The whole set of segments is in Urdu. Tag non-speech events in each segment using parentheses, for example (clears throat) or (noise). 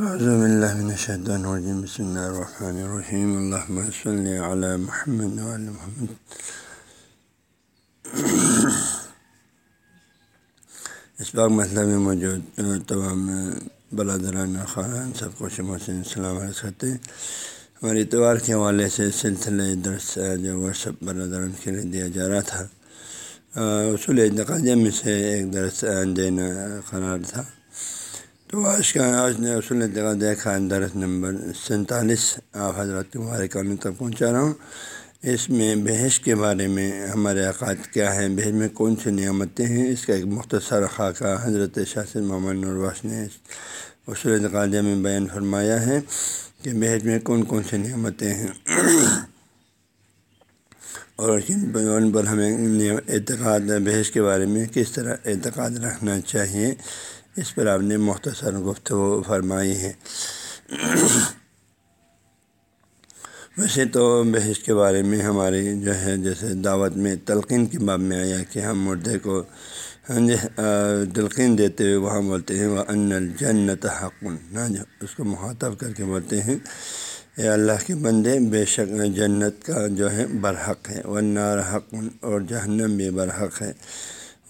اعوذ باللہ بسم اللہ الرحمن الرحیم اللہم صلی علی محمد محمد. (coughs) اس وقت مسئلہ میں موجود تمام برادران خان سب کو محسن السلام علیہ کرتے ہیں۔ ہمارے اتوار کے حوالے سے سلسلہ درس جو ورثب برادران کے لیے دیا جا رہا تھا اصول انتقالیہ میں سے ایک درس دینا قرار تھا۔ تو آج کا آج نے اصول دیکھا درس نمبر سینتالیس آپ حضرت مبارکانی تک پہنچا رہا ہوں۔ اس میں بحث کے بارے میں ہمارے عقائد کیا ہیں؟ بحث میں کون سی نعمتیں ہیں؟ اس کا ایک مختصر خاکہ حضرت شاست محمد نرواس نے اصول انتقالیہ میں بیان فرمایا ہے کہ بحث میں کون کون سی نعمتیں ہیں۔ اور کن پر ہمیں اعتقاد بحث کے بارے میں کس طرح اعتقاد رکھنا چاہیے، اس پر آپ نے مختصر گفتگو فرمائی ہے۔ ویسے تو بحث کے بارے میں ہماری جو ہے، جیسے دعوت میں تلقین کی باب میں آیا کہ ہم مردے کو تلقین دیتے ہوئے وہاں بولتے ہیں وہ ان الجنت حقن ہاں جی اس کو مخاطب کر کے بولتے ہیں۔ اے اللہ کے بندے، بے شک جنت کا جو ہے برحق ہے وہ نار حقن اور جہنم بھی برحق ہے۔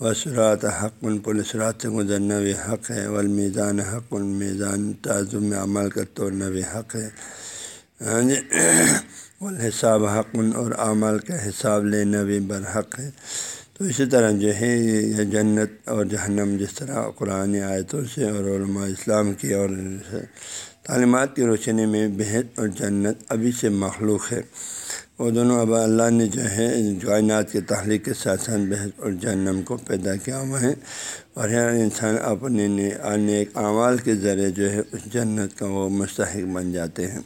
وسرات حق پولیس رات سے گزرنا بھی حق ہے۔ والمیزان حق المیزان تعظم عمل کا توڑنا بھی حق ہے۔ ہاں جی والحساب حق اور اعمال کا حساب لینا بھی برحق ہے۔ تو اسی طرح جو ہے یہ جنت اور جہنم، جس طرح قرآن آیتوں سے اور علماء اسلام کی اور تعلیمات کی روشنی میں بحث اور جنت ابھی سے مخلوق ہے۔ وہ دونوں اب اللہ نے جو ہے کائنات کے تحلیق کے ساتھ ساتھ بحث اور جنم کو پیدا کیا ہوا ہے۔ اور ہر انسان اپنے نیک اعمال کے ذریعے جو ہے، اس جنت کا وہ مستحق بن جاتے ہیں۔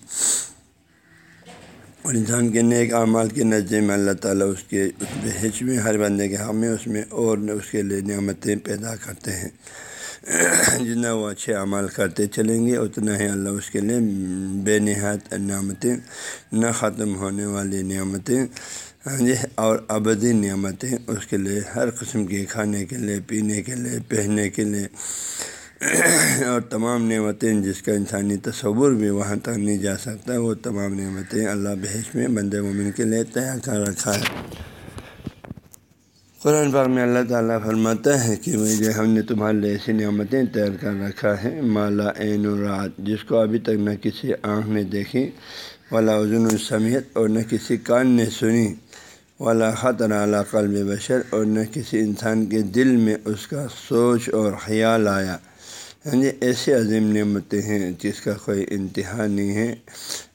اور انسان کے نیک اعمال کے نظر میں اللہ تعالیٰ اس کے، اس بحث میں، ہر بندے کے حق میں، اس میں اور اس کے لیے نعمتیں پیدا کرتے ہیں۔ (coughs) جتنا وہ اچھے عمل کرتے چلیں گے، اتنا ہی اللہ اس کے لیے بے نہایت نعمتیں، نہ ختم ہونے والی نعمتیں ہاں جی اور ابدی نعمتیں اس کے لیے، ہر قسم کی کھانے کے لیے، پینے کے لیے، پہننے کے لیے، (coughs) اور تمام نعمتیں جس کا انسانی تصور بھی وہاں تک نہیں جا سکتا، وہ تمام نعمتیں اللہ بحث میں بند مومن کے لیے تیار کر رکھا ہے۔ قرآن پاک میں اللہ تعالیٰ فرماتا ہے کہ جو ہم نے تمہارے لیے ایسی نعمتیں تیار کر رکھا ہے، مالا عین و رات جس کو ابھی تک نہ کسی آنکھ نے دیکھی والا عظن السمیت اور نہ کسی کان نے سنی والا خطر اعلیٰ قلب بشر اور نہ کسی انسان کے دل میں اس کا سوچ اور خیال آیا۔ ہاں جی ایسی عظیم نعمتیں ہیں جس کا کوئی انتہا نہیں ہے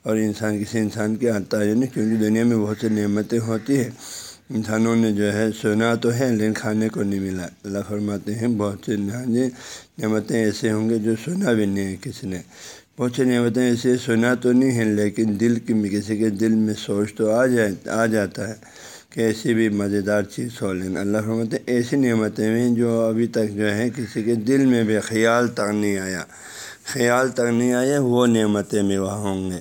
اور انسان کسی انسان کے آتا ہے نہیں کیونکہ دنیا میں بہت سی نعمتیں ہوتی ہیں۔ انسانوں نے جو ہے سنا تو ہے، لیکن کھانے کو نہیں ملا۔ اللہ فرماتے ہیں، بہت سے جی نعمتیں ایسے ہوں گے جو سنا بھی نہیں ہے کسی نے۔ بہت سی نعمتیں ایسے سنا تو نہیں ہیں، لیکن دل کی کسی کے دل میں سوچ تو آ جائے، آ جاتا ہے کہ ایسی بھی مزیدار چیز ہو۔ لینا اللہ فرماتے ہیں، ایسی نعمتیں ہیں جو ابھی تک جو ہے کسی کے دل میں بھی خیال تک نہیں آیا۔ خیال تک نہیں آیا، وہ نعمتیں بھی وہاں ہوں گے۔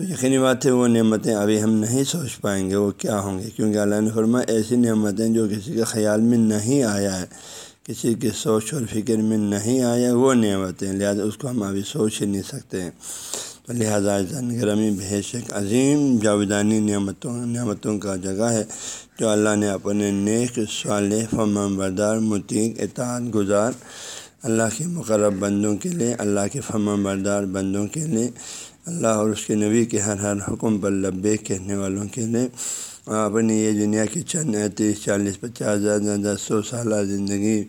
تو یقینی بات ہے وہ نعمتیں ابھی ہم نہیں سوچ پائیں گے وہ کیا ہوں گے؟ کیونکہ اللہ نے فرما ایسی نعمتیں جو کسی کے خیال میں نہیں آیا ہے، کسی کے سوچ اور فکر میں نہیں آیا، وہ نعمتیں، لہٰذا اس کو ہم ابھی سوچ ہی نہیں سکتے ہیں۔ تو لہٰذا گرمی بحث ایک عظیم جاویدانی نعمتوں نعمتوں کا جگہ ہے جو اللہ نے اپنے نیک، صالح فم بردار متیق اطاعت گزار اللہ کے مقرب بندوں کے لیے، اللہ کے فم بردار بندوں کے لیے اللہ اور اس کے نبی کے ہر ہر حکم پر لبے کہنے والوں کے لیے اپنی یہ دنیا کی چند تیس چالیس، پچاس ہزار زیادہ سو سالہ زندگی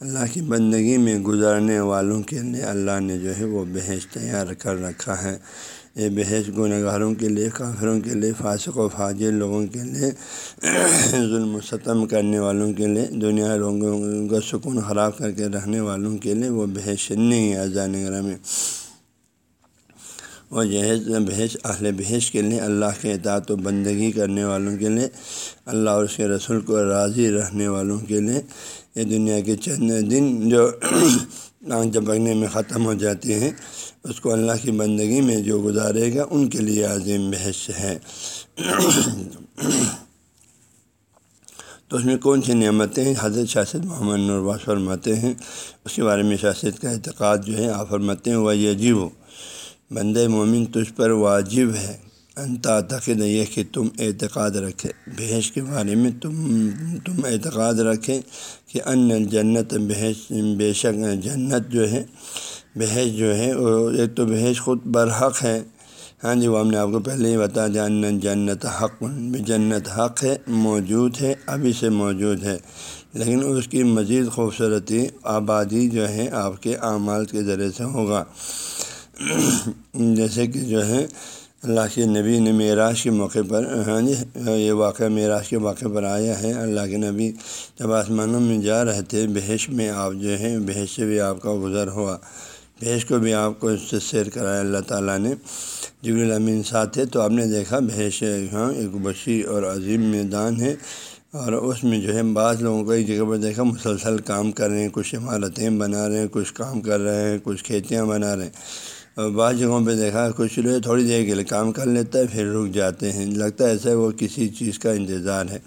اللہ کی بندگی میں گزارنے والوں کے لیے اللہ نے جو ہے وہ بحث تیار کر رکھا ہے۔ یہ بحث گنہ گاروں کے لیے، کافروں کے لیے، فاسق و فاجر لوگوں کے لیے، ظلم و ستم کرنے والوں کے لیے، دنیا لوگوں کا سکون خراب کر کے رہنے والوں کے لیے وہ بحث نہیں ہے۔ اذان میں اور جہیز بحث، اہل بحث کے لیے اللہ کے اطاعت و بندگی کرنے والوں کے لیے، اللہ اور اس کے رسول کو راضی رہنے والوں کے لیے یہ دنیا کے چند دن جو (clears throat) آنکھ جبکنے میں ختم ہو جاتی ہیں، اس کو اللہ کی بندگی میں جو گزارے گا، ان کے لیے عظیم بحث ہے۔ تو اس میں کون سی نعمتیں ہیں؟ حضرت شاست محمد نرواز فرماتے ہیں، اس کے بارے میں شاست کا اعتقاد جو ہے، آپ فرماتے ہیں وہ عجیب ہو بند مومن تجھ پر واجب ہے۔ انتا تقد یہ کہ تم اعتقاد رکھے۔ بحث کے بارے میں تم تم اعتقاد رکھیں کہ ان جنت بحث بے شک جنت جو ہے بحث جو ہے، وہ ایک تو بحث خود برحق ہے۔ ہاں جی وہ ہم نے آپ کو پہلے ہی بتا دیا ان جنت حق جنت حق ہے، موجود ہے ابھی سے موجود ہے۔ لیکن اس کی مزید خوبصورتی، آبادی جو ہے، آپ کے اعمال کے ذریعے سے ہوگا۔ (coughs) جیسے کہ جو ہے، اللہ کے نبی نے معراج کے موقع پر ہاں جی یہ واقعہ معراج کے موقع پر آیا ہے۔ اللہ کے نبی جب آسمانوں میں جا رہے تھے بحث میں آپ جو ہے بحث سے بھی آپ کا گزر ہوا۔ بحث کو بھی آپ کو اس سے سیر کرایا۔ اللہ تعالیٰ نے جب الامین ساتھ تھے تو آپ نے دیکھا بحث ہاں ایک وسیع اور عظیم میدان ہے۔ اور اس میں جو ہے، بعض لوگوں کو ایک جگہ پر دیکھا، مسلسل کام کر رہے ہیں، کچھ عمارتیں بنا رہے ہیں، کچھ کام کر رہے ہیں، کچھ کھیتیاں بنا رہے ہیں۔ بعض جگہوں پہ دیکھا کچھ لوگ تھوڑی دیر کے لیے کام کر لیتا ہے پھر رک جاتے ہیں۔ لگتا ہے ایسا وہ کسی چیز کا انتظار ہے۔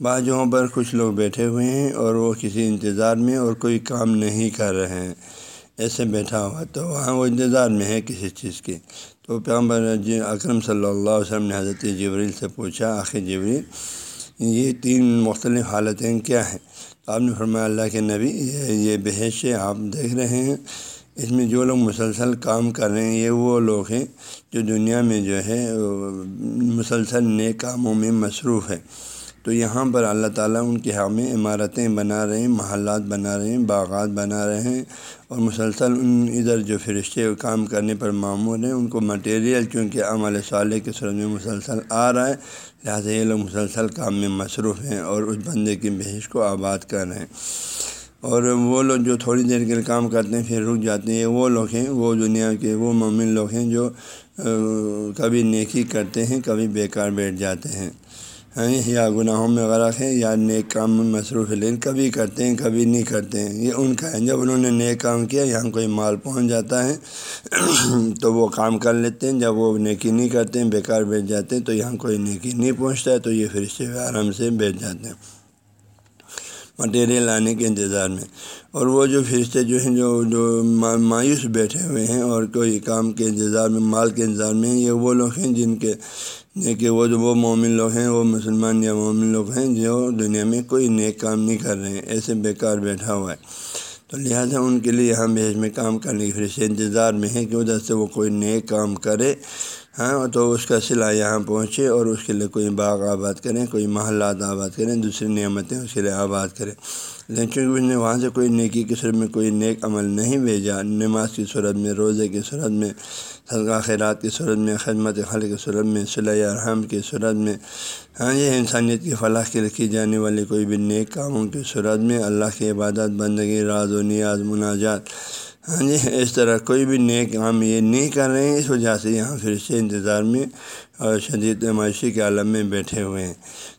بعض جگہوں پر کچھ لوگ بیٹھے ہوئے ہیں اور وہ کسی انتظار میں اور کوئی کام نہیں کر رہے ہیں۔ ایسے بیٹھا ہوا تو وہاں وہ انتظار میں ہے کسی چیز کی تو پیغمبر جی اکرم صلی اللہ علیہ وسلم نے حضرت جبریل سے پوچھا، آخر جبریل، یہ تین مختلف حالتیں کیا ہیں؟ آپ نے فرمایا، اللہ کے نبی، یہ بحث آپ دیکھ رہے ہیں۔ اس میں جو لوگ مسلسل کام کر رہے ہیں، یہ وہ لوگ ہیں جو دنیا میں جو ہے، مسلسل نئے کاموں میں مصروف ہے تو یہاں پر اللہ تعالیٰ ان کے ہمیں عمارتیں بنا رہے ہیں، محلات بنا رہے ہیں، باغات بنا رہے ہیں۔ اور مسلسل ان ادھر جو فرشتے کام کرنے پر معمول ہیں، ان کو مٹیریل چونکہ عمل صالح کے صورت میں مسلسل آ رہا ہے، لہٰذا یہ لوگ مسلسل کام میں مصروف ہیں اور اس بندے کی بحث کو آباد کر رہے ہیں۔ اور وہ لوگ جو تھوڑی دیر کے لیے کام کرتے ہیں، پھر رک جاتے ہیں۔ وہ لوگ ہیں، وہ دنیا کے وہ مومن لوگ ہیں جو کبھی نیکی کرتے ہیں، کبھی بیکار بیٹھ جاتے ہیں۔ ہاں، یا گناہوں میں غرق ہیں، یا نیک کام میں مصروف ہے لیکن کبھی کرتے ہیں، کبھی نہیں کرتے ہیں۔ یہ ان کا ہے۔ جب انہوں نے نیک کام کیا یہاں کوئی مال پہنچ جاتا ہے، (clears throat) تو وہ کام کر لیتے ہیں۔ جب وہ نیکی نہیں کرتے ہیں، بیکار بیٹھ جاتے ہیں، تو یہاں کوئی نیکی نہیں پہنچتا ہے، تو یہ پھر سے آرام سے بیٹھ جاتے ہیں۔ مٹیریل لانے کے انتظار میں۔ اور وہ جو فرشتے جو ہیں، جو جو مایوس بیٹھے ہوئے ہیں اور کوئی کام کے انتظار میں، مال کے انتظار میں یہ وہ لوگ ہیں جن کے کہ وہ جو وہ مومن لوگ ہیں، وہ مسلمان یا مومن لوگ ہیں، جو دنیا میں کوئی نیک کام نہیں کر رہے ہیں، ایسے بیکار بیٹھا ہوا ہے۔ تو لہٰذا ان کے لیے یہاں بھیج میں کام کرنے کی فرشتے انتظار میں ہے کہ ادھر سے وہ کوئی نیک کام کرے۔ ہاں تو اس کا صلاح یہاں پہنچے اور اس کے لیے کوئی باغ آباد کریں، کوئی محلات آباد کریں، دوسری نعمتیں اس کے لیے آباد کریں۔ لیکن چونکہ نے وہاں سے کوئی نیکی کی صورت میں کوئی نیک عمل نہیں بھیجا، نماز کی صورت میں، روزے کی صورت میں، صدقہ خیرات کی صورت میں، خدمت خل کی صورت میں صلی ارحم کی صورت میں ہاں یہ انسانیت کی فلاح کے لکھی جانے والی کوئی بھی نیک کاموں کی صورت میں اللہ کی عبادت، بندگی، راز و نیاز، مناجات ہاں جی اس طرح کوئی بھی نیک کام یہ نہیں کر رہے ہیں، اس وجہ سے یہاں پھر سے انتظار میں اور شدید معاشی کے عالم میں بیٹھے ہوئے ہیں۔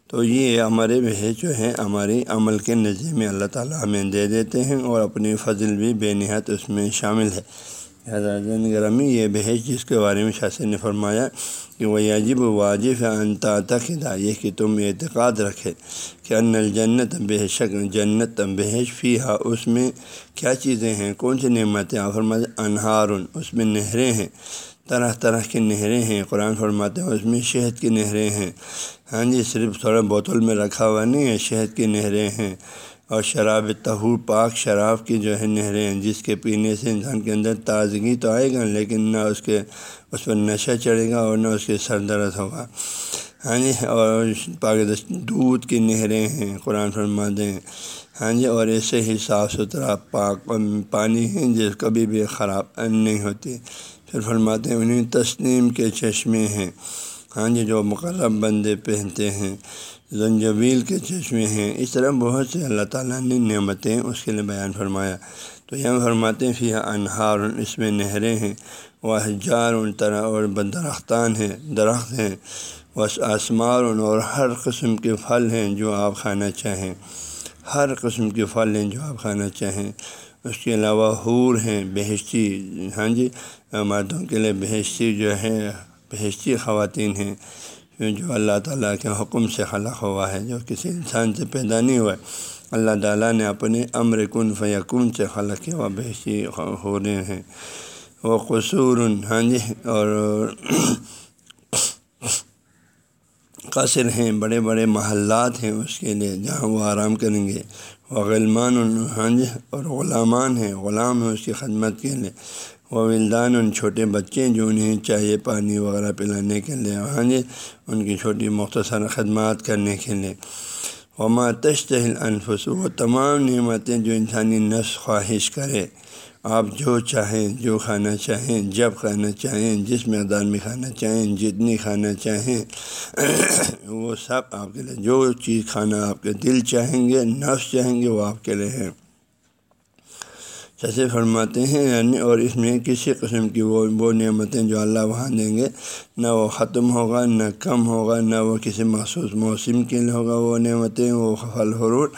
تو یہ ہمارے بھی جو ہیں ہماری عمل کے نظر میں اللہ تعالیٰ ہمیں دے دیتے ہیں اور اپنی فضل بھی بے نہایت اس میں شامل ہے۔ حضرت گرامی یہ بحث جس کے بارے میں شاست نے فرمایا کہ وہ عجیب واجب انتا تخدا یہ کہ تم اعتقاد رکھے کہ ان الجنت بے شک جنت بحث فی ہا اس میں کیا چیزیں ہیں؟ کون سی نعمتیں؟ فرماتے انہار اس میں نہریں ہیں۔ طرح طرح کی نہریں ہیں، قرآن فرماتے ہیں، اس میں شہد کی نہریں ہیں۔ ہاں جی صرف تھوڑا بوتل میں رکھا ہوا نہیں ہے، شہد کی نہریں ہیں۔ اور شراب تہور پاک شراب کی جو ہے نہریں ہیں، جس کے پینے سے انسان کے اندر تازگی تو آئے گا، لیکن نہ اس کے، اس پر نشہ چڑھے گا اور نہ اس کے سر درد ہوگا۔ ہاں جی اور پاک دودھ کی نہریں ہیں، قرآن فرماتے ہیں۔ ہاں جی اور ایسے ہی صاف ستھرا پاک پانی ہیں جس کبھی بھی خراب نہیں ہوتی پھر فرماتے ہیں، انہیں تسلیم کے چشمے ہیں۔ ہاں جی جو مقرب بندے پہنتے ہیں۔ زنجبیل کے چشمے ہیں۔ اس طرح بہت سے اللہ تعالیٰ نے نعمتیں اس کے لیے بیان فرمایا۔ تو یہاں فرماتے ہیں فی انہار، اس میں نہریں ہیں۔ وہ ہجار ان طرح اور درختان ہیں، درخت ہیں۔ بس آسمار اور ہر قسم کے پھل ہیں جو آپ کھانا چاہیں۔ ہر قسم کے پھل ہیں جو آپ کھانا چاہیں۔ اس کے علاوہ حور ہیں، بہشتی۔ ہاں جی مردوں کے لیے بہشتی جو ہے، بہشتی خواتین ہیں۔ جو اللہ تعالیٰ کے حکم سے خلق ہوا ہے، جو کسی انسان سے پیدا نہیں ہوا ہے اللہ تعالیٰ نے اپنے امر کن فیکن سے خلق کیا ہوا بحثی ہو رہے ہیں۔ وہ قصور ہاں جی اور قصر ہیں، بڑے بڑے محلات ہیں اس کے لیے، جہاں وہ آرام کریں گے۔ وہ غلمان ہاں جی اور غلامان ہیں، غلام ہیں اس کی خدمت کے لیے۔ وہ ولدان ان چھوٹے بچے جو انہیں چاہیے پانی وغیرہ پلانے کے لیے ہاں جی ان کی چھوٹی مختصر خدمات کرنے کے لیے۔ وما تشتہل انفس وہ تمام نعمتیں جو انسانی نفس خواہش کرے۔ آپ جو چاہیں، جو کھانا چاہیں، جب کھانا چاہیں، جس مقدار میں کھانا چاہیں، جتنی کھانا چاہیں، وہ سب آپ کے لیے، جو چیز کھانا آپ کے دل چاہیں گے، نفس چاہیں گے، وہ آپ کے لیے ہے۔ جیسے فرماتے ہیں یعنی اور اس میں کسی قسم کی وہ وہ نعمتیں جو اللہ وہاں دیں گے، نہ وہ ختم ہوگا، نہ کم ہوگا، نہ وہ کسی مخصوص موسم کے لیے ہوگا وہ نعمتیں، وہ خفل حرور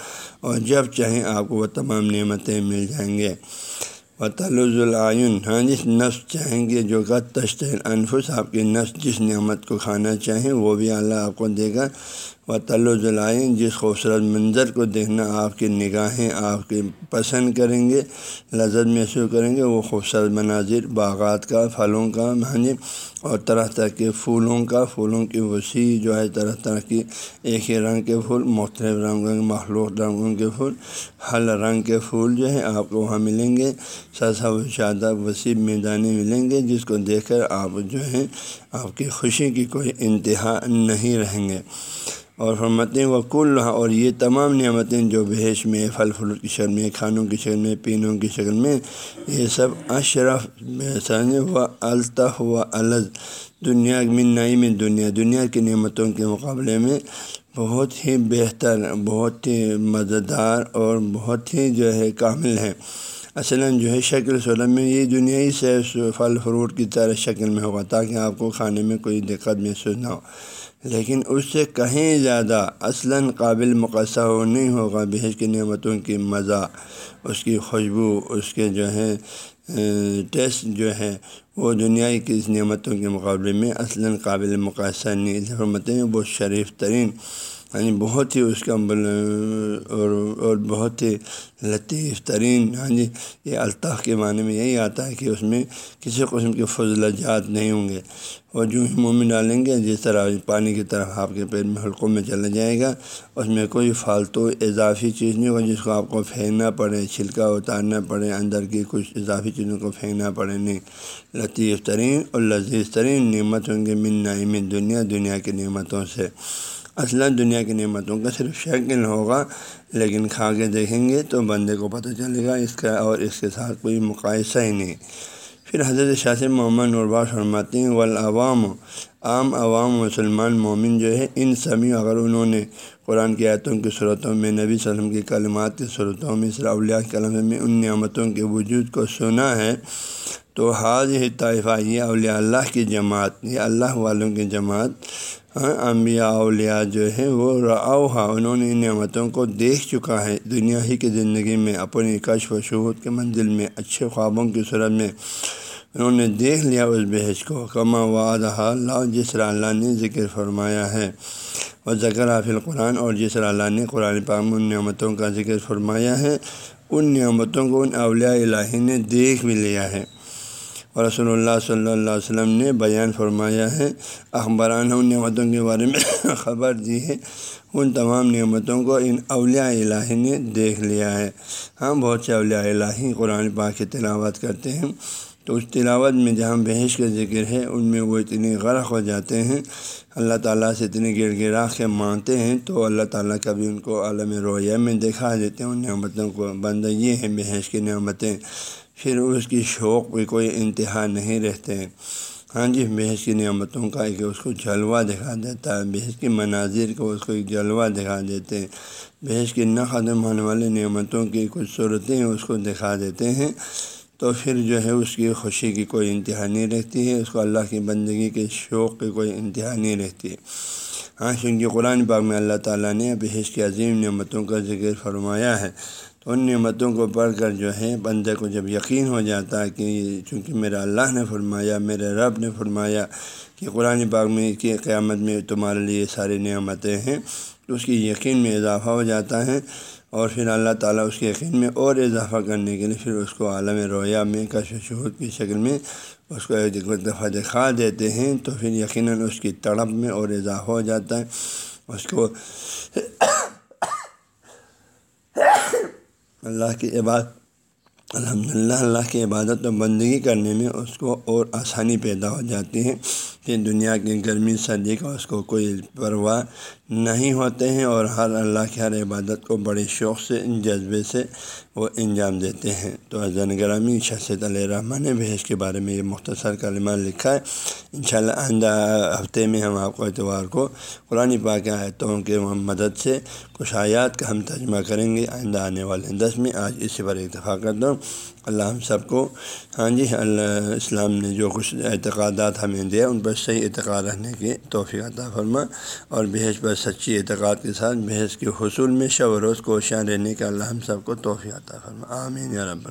اور جب چاہیں آپ کو وہ تمام نعمتیں مل جائیں گے۔ و العین ہاں جس نفس چاہیں گے جو کہ تشت انفس، آپ کی نفس جس نعمت کو کھانا چاہیں، وہ بھی اللہ آپ کو دے گا۔ و العین جس خوبصورت منظر کو دیکھنا آپ کی نگاہیں آپ کی پسند کریں گے، لذت محسوس کریں گے، وہ خوبصورت مناظر، باغات کا، پھلوں کا ہاں جی۔ اور طرح طرح کے پھولوں کا، پھولوں کی وسیع جو ہے، طرح طرح کی ایک ہی رنگ کے پھول مختلف رنگوں کے، مخلوق رنگوں کے پھول ہر رنگ کے پھول جو ہیں، آپ کو وہاں ملیں گے۔ سسا و شادہ وسیع میدانیں ملیں گے، جس کو دیکھ کر آپ جو ہیں، آپ کی خوشی کی کوئی انتہا نہیں رہیں گے۔ اور حرمتیں و کل اور یہ تمام نعمتیں جو بحث میں، پھل پھول کی شکل میں، کھانوں کی شکل میں، پینوں کی شکل میں، یہ سب اشرف و الطف و الز دنیا میں نئی میں دنیا دنیا کی نعمتوں کے مقابلے میں بہت ہی بہتر، بہت ہی مزیدار اور بہت ہی جو ہے کامل ہے۔ اصلاً جو ہے شکل سلم میں یہ دنیا ہی سے پھل، فروٹ کی طرح شکل میں ہوگا تاکہ آپ کو کھانے میں کوئی دقت محسوس نہ ہو۔ لیکن اس سے کہیں زیادہ اصلاً قابل مقصہ نہیں ہوگا، بحث کی نعمتوں کی مزہ، اس کی خوشبو، اس کے جو ہے ٹیسٹ جو ہے، وہ دنیا کی اس نعمتوں کے مقابلے میں اصلاً قابل مقاصہ نہیں۔ حرمتیں وہ شریف ترین یعنی بہت ہی اس کا اور اور بہت ہی لطیف ترین ہاں جی یہ الطاف کے معنی میں یہی آتا ہے کہ اس میں کسی قسم کے فضل جات نہیں ہوں گے۔ اور جو ہی منہ میں ڈالیں گے، جس طرح پانی کی طرف آپ کے پیٹ میں حلقوں میں چلا جائے گا، اس میں کوئی فالتو اضافی چیز نہیں ہوگا جس کو آپ کو پھینکنا پڑے، چھلکا اتارنا پڑے، اندر کی کچھ اضافی چیزوں کو پھینکنا پڑے، نہیں۔ لطیف ترین اور لذیذ ترین نعمت ہوں گے من نعیم دنیا دنیا کی نعمتوں سے۔ اصل دنیا کی نعمتوں کا صرف شکل ہوگا، لیکن کھا کے دیکھیں گے تو بندے کو پتہ چلے گا اس کا اور اس کے ساتھ کوئی مقاصہ ہی نہیں۔ پھر حضرت شاہ محمد نوربا فرماتے ہیں، والعوام، عام عوام مسلمان مومن جو ہے، ان سبھی اگر انہوں نے قرآن کی آیتوں کی صورتوں میں، نبی صلی اللہ علیہ وسلم کی کلمات کی صورتوں میں اولیاء کلم میں ان نعمتوں کے وجود کو سنا ہے تو حاض ہی طائفہ یہ اولیاء اللہ کی جماعت، یہ اللہ والوں کی جماعت ہاں انبیاء، اولیاء جو ہے وہ رعوہ انہوں نے ان نعمتوں کو دیکھ چکا ہے۔ دنیا ہی کی زندگی میں اپنی کشف و شہود کے منزل میں، اچھے خوابوں کی صورت میں انہوں نے دیکھ لیا اس بحث کو۔ کما واد اللہ جس طرح اللہ نے ذکر فرمایا ہے۔ اور ذکر حافظ قرآن اور جس طرح اللہ نے قرآن پام ان نعمتوں کا ذکر فرمایا ہے، ان نعمتوں کو ان اولیاء الہی نے دیکھ بھی لیا ہے۔ اور رسول اللہ صلی اللہ علیہ وسلم نے بیان فرمایا ہے اخبارانہ ان نعمتوں کے بارے میں (laughs) خبر دی ہے۔ ان تمام نعمتوں کو ان اولیاء الہی نے دیکھ لیا ہے۔ ہاں بہت سے اولیاء الہی قرآن پاک کی تلاوت کرتے ہیں۔ تو اس تلاوت میں جہاں بحث کا ذکر ہے، ان میں وہ اتنے غرق ہو جاتے ہیں۔ اللہ تعالیٰ سے اتنے گر گرا کے مانتے ہیں، تو اللہ تعالیٰ کبھی ان کو عالم رویہ میں دکھا دیتے ہیں۔ ان نعمتوں کو بندہ یہ ہیں بحث کی نعمتیں۔ پھر اس کی شوق بھی کوئی انتہا نہیں رہتے۔ ہیں ہاں جی بحث کی نعمتوں کا ایک اس کو جلوہ دکھا دیتا ہے۔ بحث کی مناظر کو اس کو ایک جلوہ دکھا دیتے ہیں۔ بحث کی نہ ختم ہونے والی نعمتوں کی کچھ صورتیں اس کو دکھا دیتے ہیں۔ تو پھر جو ہے اس کی خوشی کی کوئی انتہا نہیں رہتی ہے۔ اس کو اللہ کی بندگی کے شوق کی کوئی انتہا نہیں رہتی۔ ہے ہاں چونکہ قرآن پاک میں اللہ تعالیٰ نے بحث کی عظیم نعمتوں کا ذکر فرمایا ہے۔ تو ان نعمتوں کو پڑھ کر جو ہے بندے کو جب یقین ہو جاتا ہے کہ چونکہ میرا اللہ نے فرمایا، میرے رب نے فرمایا کہ قرآن پاک میں کہ قیامت میں تمہارے لیے ساری نعمتیں ہیں تو اس کی یقین میں اضافہ ہو جاتا ہے اور پھر اللہ تعالیٰ اس کے یقین میں اور اضافہ کرنے کے لیے پھر اس کو عالم رویا میں، کشف شہود کی شکل میں اس کو ایک دفعہ دکھا دیتے ہیں تو پھر یقیناً اس کی تڑپ میں اور اضافہ ہو جاتا ہے، اس کو اللہ کی عبادت الحمد للہ اللہ کی عبادت و بندگی کرنے میں اس کو اور آسانی پیدا ہو جاتی ہے کہ دنیا کی گرمی، سردی کا اس کو کوئی پرواہ نہیں ہوتے ہیں اور ہر اللہ کی ہر عبادت کو بڑے شوق سے جذبے سے وہ انجام دیتے ہیں۔ تو حضرت گرامی شخصیت علیہ رحمٰن نے بحث کے بارے میں یہ مختصر کلمہ لکھا ہے۔ انشاءاللہ آئندہ ہفتے میں ہم آپ کو اتوار کو قرآن پاک آیتوں کے مدد سے کچھ آیات کا ہم ترجمہ کریں گے۔ آئندہ آنے والے دس میں آج اسی پر اتفاق کرتا ہوں۔ اللہ ہم سب کو ہاں جی اللہ اسلام نے جو کچھ اعتقادات ہمیں دیا ان پر صحیح اعتقاد رہنے کی توفیق عطا فرما۔ اور بحث پر سچی اعتقاد کے ساتھ بحث کے حصول میں شب و روز کوشاں رہنے کا اللہ ہم سب کو توفیق عطا فرما۔ آمین یا رب